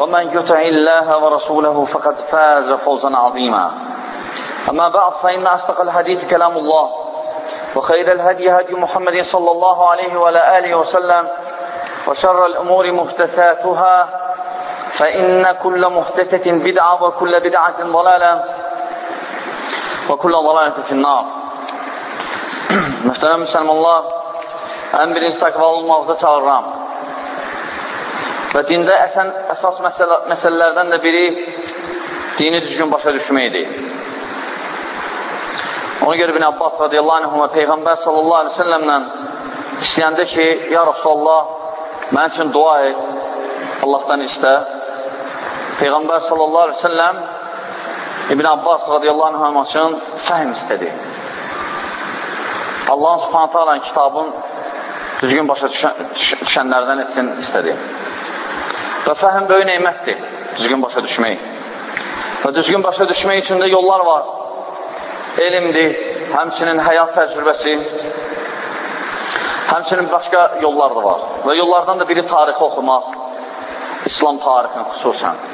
ومن يطع الله ورسوله فقد فاز فوزا عظيما أما بعد فإن أصدق الحديث كلام الله وخير الهدي هدي محمد صلى الله عليه وعلى آله وسلم وشر الأمور محدثاتها فإن كل محدثة بدعة وكل بدعة ضلالة və kullə dalalətə finnar. Mühtərəm müsəlmanlar, ən birinci olmaqda çağırıram. Və dində əsən, əsas məsələ, məsələlərdən də biri dini düzgün başa düşməkdir. Ona görə bin Abbas radiyallahu anhuma Peyğəmbər sallallahu aleyhi ve səlləmlə istəyəndə ki, Ya Rasulallah, mən üçün dua et, Allahdan istə. Peyğəmbər sallallahu aleyhi ve səlləm İbn Abbas radiyallahu anh üçün fəhm istədi. Allahın subhanətə alan kitabın düzgün başa düşən, düşənlərdən etsin istədi. Və fəhm böyük neymətdir, düzgün başa düşmək. Və düzgün başa düşmək üçün də yollar var. Elmdir, həmçinin həyat təcrübəsi, həmçinin başqa yollar da var. Və yollardan da biri tarixi oxumaq, İslam tarixini xüsusən.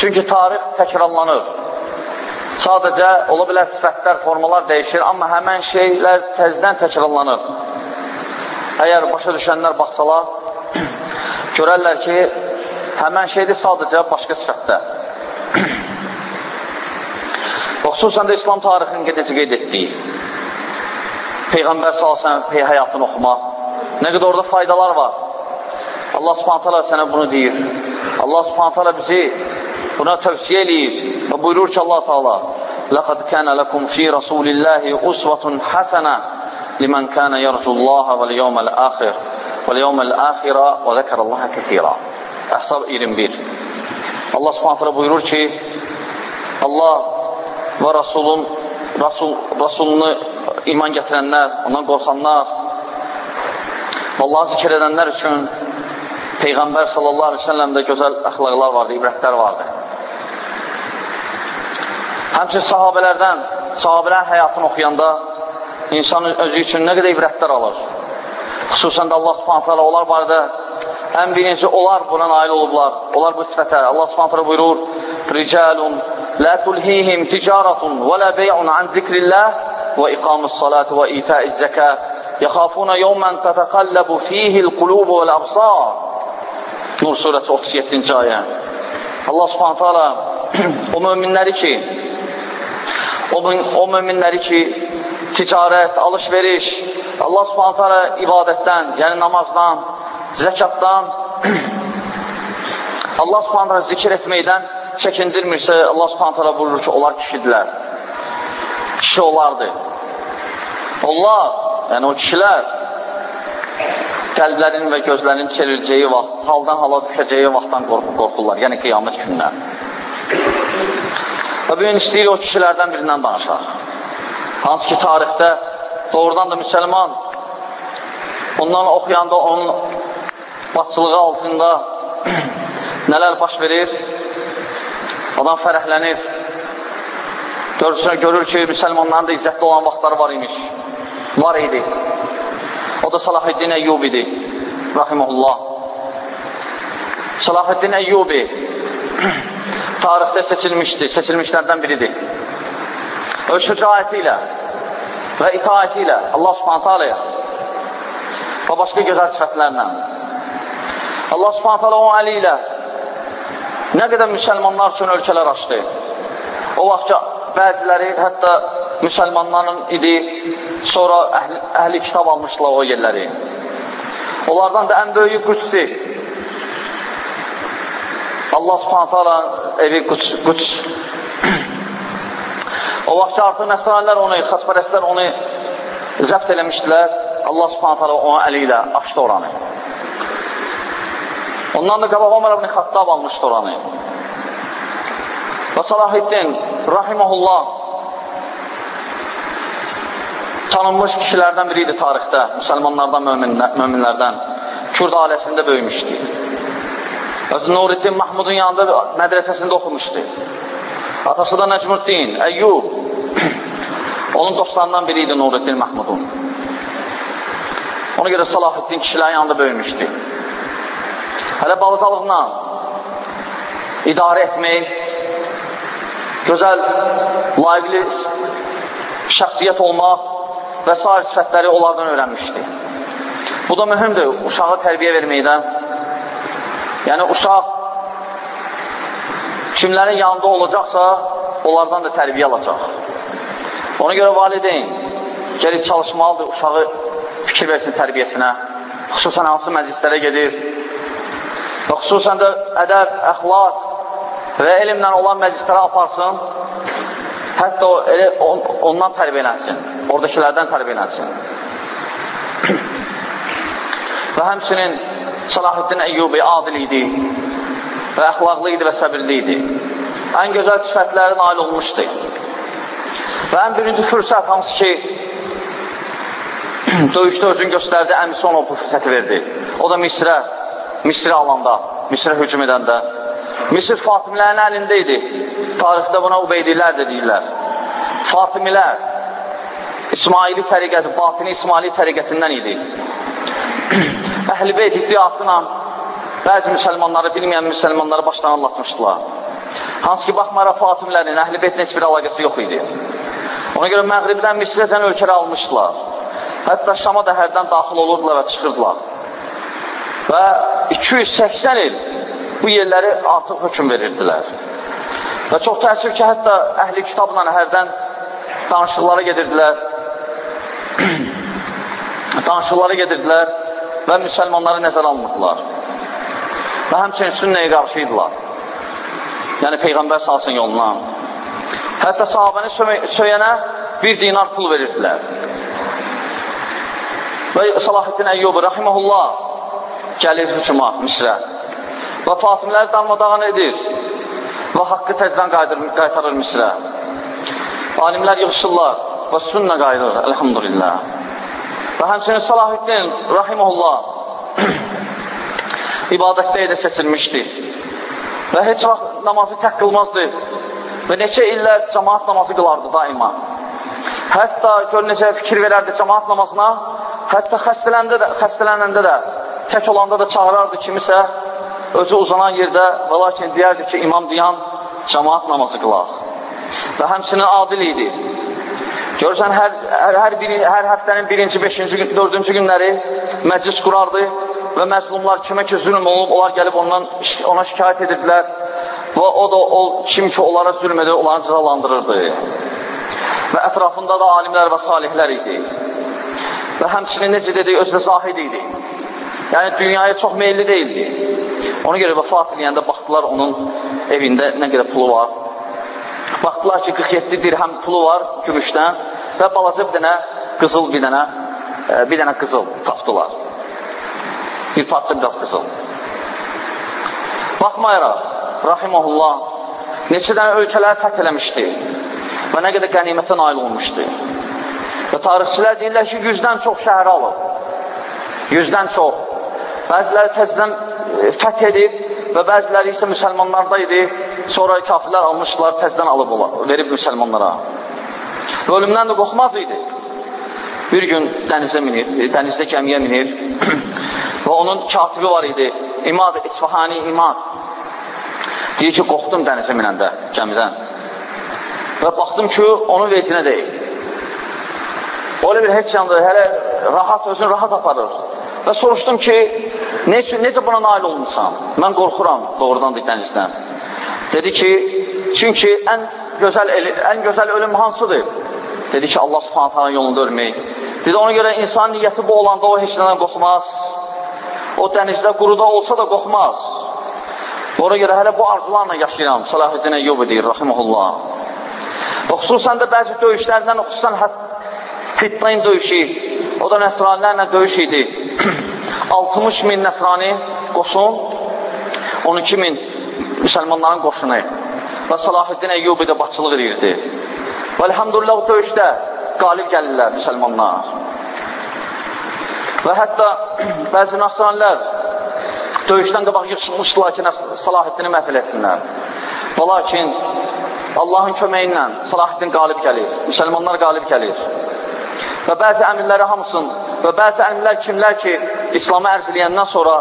Çünki tarix təkrarlanır. Sadəcə, ola bilər sifətlər, formalar dəyişir, amma həmən şeylər təzdən təkrarlanır. Əgər başa düşənlər baxsalar, görərlər ki, həmən şeydir sadəcə başqa sifətdə. Və xüsusən də İslam tarixinin gedəcə qeyd etdiyi, Peyğəmbər salasən pey həyatını oxumaq, nə qədər orada faydalar var. Allah subhanətələ sənə bunu deyir. Allah subhanətələ bizi buna tövsiyə eləyir və buyurur ki, Allah Taala: "Laqad kana lakum fi rasulillahi uswatun hasana liman kana yarjullaha vel yawmal akhir yawmal akhira və zəkarallaha kəsira." Əhsab 21. Allah Subhanahu buyurur ki, Allah və Rasulun Rasul Rasulunu iman gətirənlər, ondan qorxanlar, Allahı zikr edənlər üçün Peyğəmbər sallallahu aleyhi ve sellemdə gözəl əxlaqlar vardı, ibrətlər vardı. Həmçin sahabələrdən, sahabələrin həyatını oxuyanda insan özü üçün nə qədər ibrətlər alır. Xüsusən də Allah subhanət hələ onlar barədə ən birinci onlar buna nail olublar. Onlar bu sifətə. Allah subhanət hələ buyurur, Ricalun, lə tulhihim ticaratun və lə bey'un an zikrillah və iqamus salat və itaiz zəkə yəxafuna yawmən tətəqəlləbu fihil qulubu vəl əbsar Nur surəsi 37-ci ayə. Allah subhanət hələ o möminləri ki, o, o möminləri ki, ticarət, alış-veriş, Allah subhanət hələ ibadətdən, yəni namazdan, zəkatdan, Allah subhanət hələ zikir etməkdən çəkindirmirsə, Allah subhanət hələ buyurur ki, onlar kişidirlər. Kişi olardı. Onlar, yəni o kişilər, qəlblərin və gözlərin çevirəcəyi vaxt, haldan hala düşəcəyi vaxtdan qorxurlar, yəni qiyamət günlər. Və bu gün istəyir o kişilərdən birindən danışaq. Hansı ki, tarixdə doğrudan da müsəlman ondan oxuyanda onun batçılığı altında nələr baş verir, adam fərəhlənir, görürsə, görür ki, müsəlmanların da izzətli olan vaxtları var imiş, var idi. O da Salahiddin Əyyub idi, rahiməhullah. Salahiddin Əyyubi tarixdə seçilmişdi, seçilmişlərdən biridir. Öz şücaəti ilə və itaəti ilə Allah subhanətə aləyə və başqa gözəl sifətlərlə Allah subhanətə alə o əli ilə Nə qədər müsəlmanlar üçün ölkələr açdı. O vaxt bəziləri hətta müsəlmanların idi, sonra əhli, əhli kitab almışdılar o yerləri. Onlardan da ən böyüyü Qüdsi. Allah subhanətə ala evi Qüds. Qüds. O vaxt artıq nəsranilər onu, xaspərəslər onu zəbt eləmişdilər. Allah subhanətə ala ona əli ilə açdı oranı. Ondan da qabaq Ömər ibn Xattab almışdı oranı. Və Salahiddin rahiməhullah tanınmış kişilərdən biri idi tarixdə, müsəlmanlardan, möminlərdən. Kürd ailəsində böyümüşdü. Nuriddin Mahmudun yanında mədrəsəsində oxumuşdu. Atası da Nəcmuddin, Əyyub. Onun dostlarından biri idi Nuriddin Mahmudun. Ona görə Salahiddin kişilərin yanında böyümüşdü. Hələ balıqalıqla idarə etmək, gözəl, layiqli şəxsiyyət olmaq və s. sifətləri onlardan öyrənmişdi. Bu da mühümdür, uşağı tərbiyə verməkdə. Yəni, uşaq kimlərin yanında olacaqsa, onlardan da tərbiyə alacaq. Ona görə valideyn gəlib çalışmalıdır uşağı fikir versin tərbiyəsinə. Xüsusən hansı məclislərə gedir və xüsusən də ədəb, əxlaq və elmlə olan məclislərə aparsın, hətta o, elə, on, ondan tərbiyələnsin, oradakilərdən tərbiyələnsin. və həmçinin Salahuddin Əyyubi adil idi və əxlaqlı idi və səbirli idi. Ən gözəl sifətlərə nail olmuşdu. Və ən birinci fürsət hansı ki, döyüşdə özünü göstərdi, əmisi ona bu fürsəti verdi. O da Misrə, Misri alanda, Misrə hücum edəndə. Misir Fatimilərin əlində idi. Tarixdə buna Ubeydilər də deyirlər. Fatimilər İsmaili təriqəti, batini İsmaili təriqətindən idi. Əhl-i Beyt iddiasına bəzi müsəlmanları, bilməyən müsəlmanları başdan anlatmışdılar. Hansı ki, baxmara Fatimlərin Əhl-i Beytlə heç bir əlaqəsi yox idi. Ona görə Məğribdən Misrəzən ölkələ almışdılar. Hətta Şama da hərdən daxil olurdular və çıxırdılar. Və 280 il bu yerləri artıq hökum verirdilər. Və çox təəssüf ki, hətta əhli kitabla hərdən danışıqlara gedirdilər. danışıqlara gedirdilər və müsəlmanları nəzərə almırdılar. Və həmçinin sünnəyə qarşı idilər. Yəni, Peyğəmbər salsın yoluna. Hətta sahabəni söyənə bir dinar pul verirdilər. Və Salahiddin Əyyubi, rəhiməhullah, gəlir hükuma, Misrə. Və Fatimləri darmadağın edir və haqqı tezdən qaytarır Misrə. Alimlər yığışırlar və sünnə qayıdır, əlhamdülillah. Və həmçinin Salahiddin, rəhiməhullah, ibadətdə edə seçilmişdi. Və heç vaxt namazı tək qılmazdı. Və neçə illər cəmaat namazı qılardı daima. Hətta gör necə fikir verərdi cəmaat namazına, hətta xəstələndə də, xəstələnəndə də, tək olanda da çağırardı kimisə, özü uzanan yerdə və lakin deyərdi ki, imam deyən cəmaat namazı qılaq. Və həmçinin adil idi. Görürsən, hər, hər, hər, bir, hər həftənin birinci, beşinci, gün, dördüncü günləri məclis qurardı və məzlumlar kimə ki zülm olub, onlar gəlib ondan, ona şikayət edirdilər və o da o, kim ki onlara zülm edir, onları cəzalandırırdı. Və ətrafında da alimlər və salihlər idi. Və həmçinin necə dedik, özü zahid idi. Yəni, dünyaya çox meyilli deyildi. Ona görə vəfat edəndə baxdılar onun evində nə qədər pulu var. Baxdılar ki, 47 dirhəm pulu var gümüşdən və balaca bir dənə qızıl bir dənə, e, bir dənə qızıl tapdılar. Bir parça biraz qızıl. Baxmayaraq, rahiməhullah, neçə dənə ölkələr fəth eləmişdi və nə qədər qənimətə nail olmuşdu. Və tarixçilər deyirlər ki, yüzdən çox şəhər alıb. Yüzdən çox. Bəziləri təzdən e, fəth edib və bəziləri isə müsəlmanlarda idi. Sonra kafirlər almışlar, təzdən alıb olar, verib müsəlmanlara. Və ölümdən də qorxmaz idi. Bir gün dənizə minir, e, dənizdə gəmiyə minir və onun katibi var idi. İmad, İsfahani İmad. Deyir ki, qorxdum dənizə minəndə, gəmidən. Və baxdım ki, onun vecinə deyil. Bir heç yandı, hələ rahat, özünü rahat aparır. Və soruşdum ki, necə, necə buna nail olmuşsan? Mən qorxuram doğrudan bir dənizdən. Dedi ki, çünki ən gözəl, ən gözəl ölüm hansıdır? Dedi ki, Allah subhanətələ yolunda ölmək. Dedi, ona görə insan niyyəti bu olanda o heç nədən qorxmaz. O dənizdə quruda olsa da qorxmaz. Ona görə hələ bu arzularla yaşayıram. Salahuddin Eyyubi deyir, rahiməhullah. Və xüsusən də bəzi döyüşlərdən, xüsusən Fitnayn döyüşü, o da nəsranilərlə döyüş idi. 60 min nəsrani qoşun, 12 min müsəlmanların qoşunu və Salahuddin Eyyubi də başçılıq edirdi. Və elhamdülillah o döyüşdə qalib gəlirlər müsəlmanlar. Və hətta bəzi nasranlər döyüşdən qabaq yıxışmışdılar ki, Salahuddini məhv eləsinlər. Və lakin Allahın köməyi ilə Salahuddin qalib gəlir, müsəlmanlar qalib gəlir. Və bəzi əmirləri hamısın və bəzi əmirlər kimlər ki, İslamı ərz edəndən sonra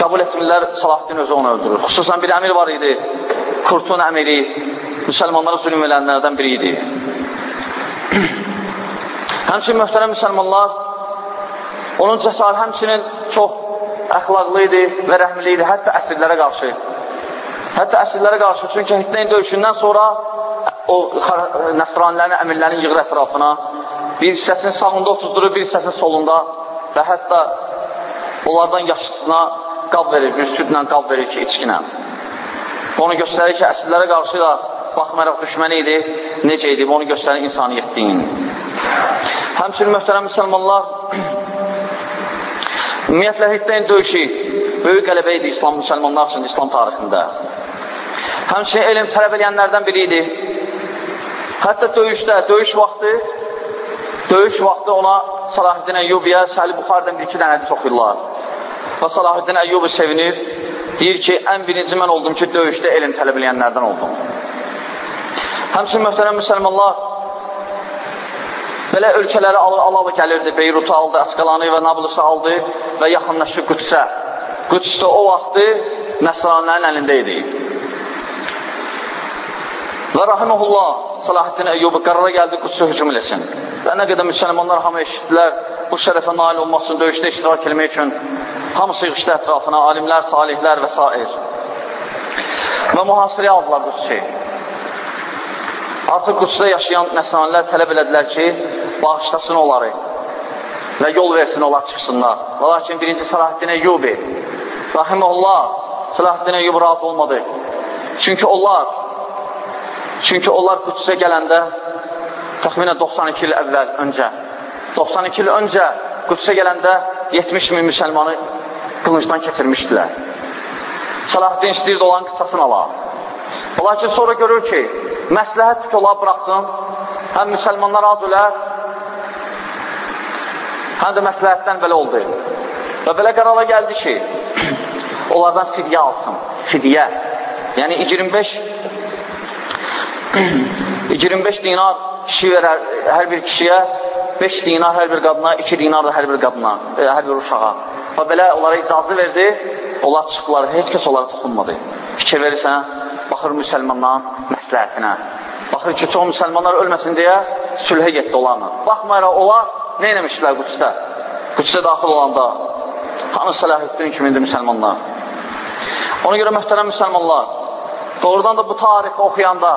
qəbul etmirlər, Salahuddin özü onu öldürür. Xüsusən bir əmir var idi, Kurtun əmiri, müsəlmanlara zülm edənlərdən biri idi. həmçinin möhtərəm müsəlmanlar, onun cəsarı həmçinin əxlaqlı idi və rəhmli idi, hətta əsirlərə qarşı. Hətta əsirlərə qarşı, çünki Hitleyin döyüşündən sonra o nəsranilərin, əmirlərin yığır ətrafına, bir hissəsini sağında otuzdurur, bir hissəsini solunda və hətta onlardan yaşlısına qab verir, bir südlə qab verir ki, içkinə. Onu göstərir ki, əsirlərə qarşı da baxmayaraq düşməni idi, necə idi, onu göstərir insaniyyətliyin. Həmçinin möhtərəm müsəlmanlar, ümumiyyətlə Hitləyin döyüşü böyük qələbə idi İslam müsəlmanlar üçün İslam tarixində. Həmçinin elm tələb edənlərdən biri idi. Hətta döyüşdə, döyüş vaxtı, döyüş vaxtı ona Salahuddin Əyyubiyə Səli Buxardan bir-iki dənə oxuyurlar. Və Salahuddin Əyyubi sevinir, deyir ki, ən birinci mən oldum ki, döyüşdə elm tələb edənlərdən oldum. Həmçin möhtərəm müsəlmanlar, belə ölkələri al-al gəlirdi, Beyrutu aldı, Əskalanı və Nablusu aldı və yaxınlaşdı Qüdsə. Qüdsdə o vaxtı Nəsranlərin əlində idi. Və rahiməhullah, Salahuddin Əyyubi qərara gəldi Qüdsə hücum eləsin. Və nə qədər müsəlmanlar hamı eşitdilər, bu şərəfə nail olmaq üçün, döyüşdə iştirak etmək üçün hamısı yığışdı ətrafına, alimlər, salihlər və s. Və mühasirəyə aldılar Qüdsə. Artıq Qüdsdə yaşayan nəsranilər tələb elədilər ki, bağışlasın onları və yol versin onlar çıxsınlar. Və lakin birinci Salahuddin Eyyubi, rahiməllah, Salahuddin Eyyubi razı olmadı. Çünki onlar, çünki onlar Qüdsə gələndə təxminən 92 il əvvəl öncə, 92 il öncə Qüdsə gələndə 70 min müsəlmanı qılıncdan keçirmişdilər. Salahuddin istəyirdi olan qısasını ala. Lakin sonra görür ki, məsləhət ki, olar bıraxsın, həm müsəlmanlar az ölər, həm də məsləhətdən belə oldu. Və belə qərara gəldi ki, onlardan fidyə alsın, fidyə. Yəni 25 25 dinar kişi verər hər bir kişiyə, 5 dinar hər bir qadına, 2 dinar da hər bir qadına, e, hər bir uşağa. Və belə onlara icazı verdi, onlar çıxdılar, heç kəs onlara toxunmadı. Fikir verirsən, baxır müsəlmanların məsləhətinə. Baxır ki, çox müsəlmanlar ölməsin deyə sülhə getdi onlarla. Baxmayaraq, onlar nə eləmişdilər Qüdsdə? Qüdsdə daxil olanda, hanı Səlahiddin kimindir müsəlmanlar? Ona görə mühtərəm müsəlmanlar, doğrudan da bu tarixi oxuyanda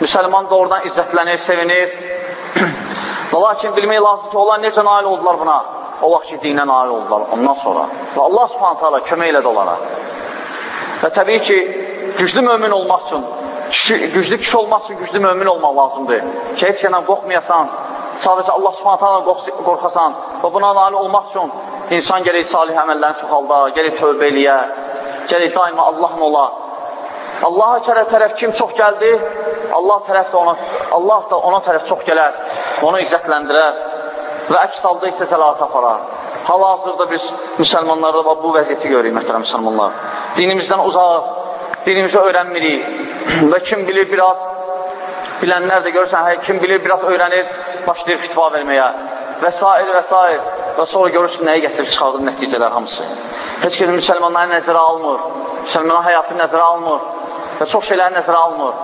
müsəlman doğrudan izzətlənir, sevinir. Və lakin bilmək lazım ki, onlar necə nail oldular buna? O vaxt ki, dinə nail oldular ondan sonra. Və Allah subhanətə Allah kömək elədi onlara. Və təbii ki, güclü mömin olmaq üçün, kişi, güclü kişi olmaq üçün güclü mömin olmaq lazımdır. Ki, heç yana qorxmayasan, sadəcə Allah subhanətə qorxasan və buna nail olmaq üçün insan gələk salih əməllərini çoxalda, gələk tövbə eləyə, gələk daima Allahın ola. Allaha tərəf, tərəf kim çox gəldi, Allah tərəf də ona, Allah da ona tərəf çox gələr, onu izzətləndirər və əks halda isə zəlat aparar. Hal-hazırda biz müsəlmanlarda bu vəziyyəti görürük, məhterəm müsəlmanlar. Dinimizdən uzaq, dinimizi öyrənmirik və kim bilir biraz, bilənlər də görürsən, hə, kim bilir biraz öyrənir, başlayır fitva verməyə və s. və s. və sonra görürsün nəyə gətirib çıxardır nəticələr hamısı. Heç kəsin müsəlmanları nəzərə almır, müsəlmanların həyatını nəzərə almır və çox şeyləri nəzərə almır.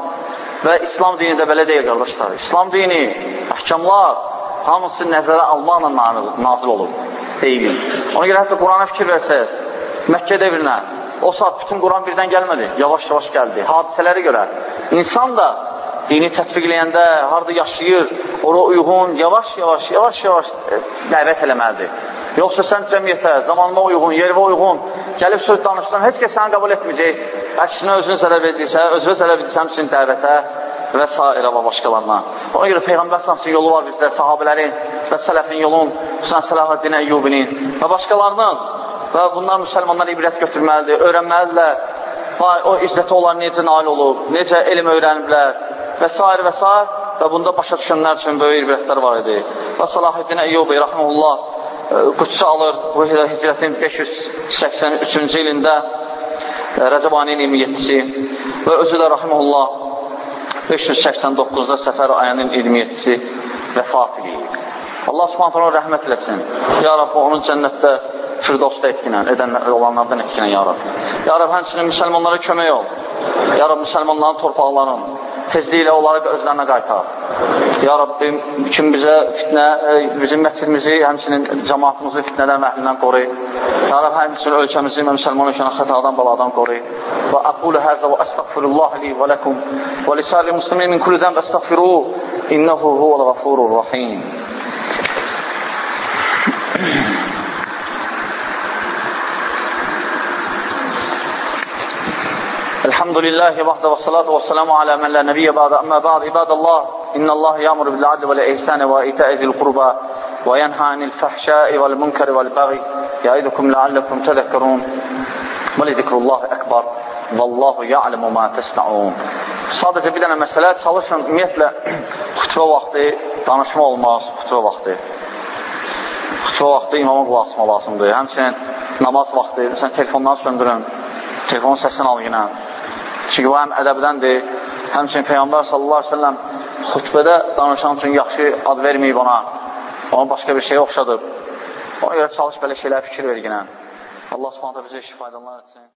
Və İslam dini də belə deyil, qardaşlar. İslam dini, əhkamlar, hamısı nəzərə almaqla nazil olub, deyil. Ona görə hətta Qurana fikir versəz, Məkkə devirinə, O saat bütün Quran birdən gəlmədi, yavaş-yavaş gəldi. Hadisələri görə. İnsan da dini tətbiq eləyəndə, harada yaşayır, ora uyğun, yavaş-yavaş, yavaş-yavaş e, dəvət eləməlidir. Yoxsa sən cəmiyyətə, zamanına uyğun, yervə uyğun, gəlib söz danışsan, heç kəs səni qəbul etməyəcək. Əksinə özünü zərər verəcəksə, özünə zərər verəcəksə, həmçinin dəvətə və s. və başqalarına. Ona görə Peyğəmbər s.ə.v yolu var bizdə, sahabələrin və sələfin yolun, Hüsən Sələhuddin Əyyubinin və başqalarının və bundan müsəlmanlar ibrət götürməlidir, öyrənməlidirlər. O izzəti onlar necə nail olub, necə elm öyrəniblər və s. və s. və bunda başa düşənlər üçün böyük ibrətlər var idi. Və Salahuddin Əyyubi, rəhməlullah, Qüdsə alır bu hicrətin 583-cü ilində Rəcəb ayının 27-ci və özü də rəhməlullah 589-da Səfər ayının 27-ci vəfat edir. Allah subhanət ona rəhmət eləsin. Ya Rabbi, onun cənnətdə Firdovsda etkinən, edən olanlardan etkinən, Ya Rabbi. Ya Rabbi, həmçinin müsəlmanlara kömək ol. Ya Rabbi, müsəlmanların torpaqlarının tezliklə onları özlərinə qaytar. Ya Rabbim, kim bizə fitnə, e, bizim məscidimizi, həmçinin cəmatımızı fitnədən və əhlindən qoruy. Ya Rabb, həmçinin ölkəmizi və müsəlman ölkəni xətadan, baladan qoruy. Və aqulu həzə və əstəqfirullah li və ləkum və lisəli muslimin min kulli dən və əstəqfiru innəhu huvəl ğafurur rahim. الحمد لله وحده والصلاة والسلام على من لا نبي بعد أما بعد عباد الله إن الله يأمر بالعدل والإحسان وإيتاء ذي القربى وينهى عن الفحشاء والمنكر والبغي يعيدكم لعلكم تذكرون ولذكر الله أكبر والله يعلم ما تصنعون صادقة بدنا مسألة صادقة مثل خطوة وقت danışma olmaz xutbə vaxtı. Xutbə vaxtı imama qulaq asmaq lazımdır. Həmçinin namaz vaxtı, məsələn, telefondan söndürün, telefon səsini alın yenə. Çünki həm ədəbdəndir, həmçinin Peyğəmbər sallallahu aleyhi ve sellem xütbədə danışan üçün yaxşı ad verməyib ona. Ona başqa bir şey oxşadır. Ona görə çalış belə şeylər fikir ver yenə. Allah subhanətə bizə işi faydalar etsin.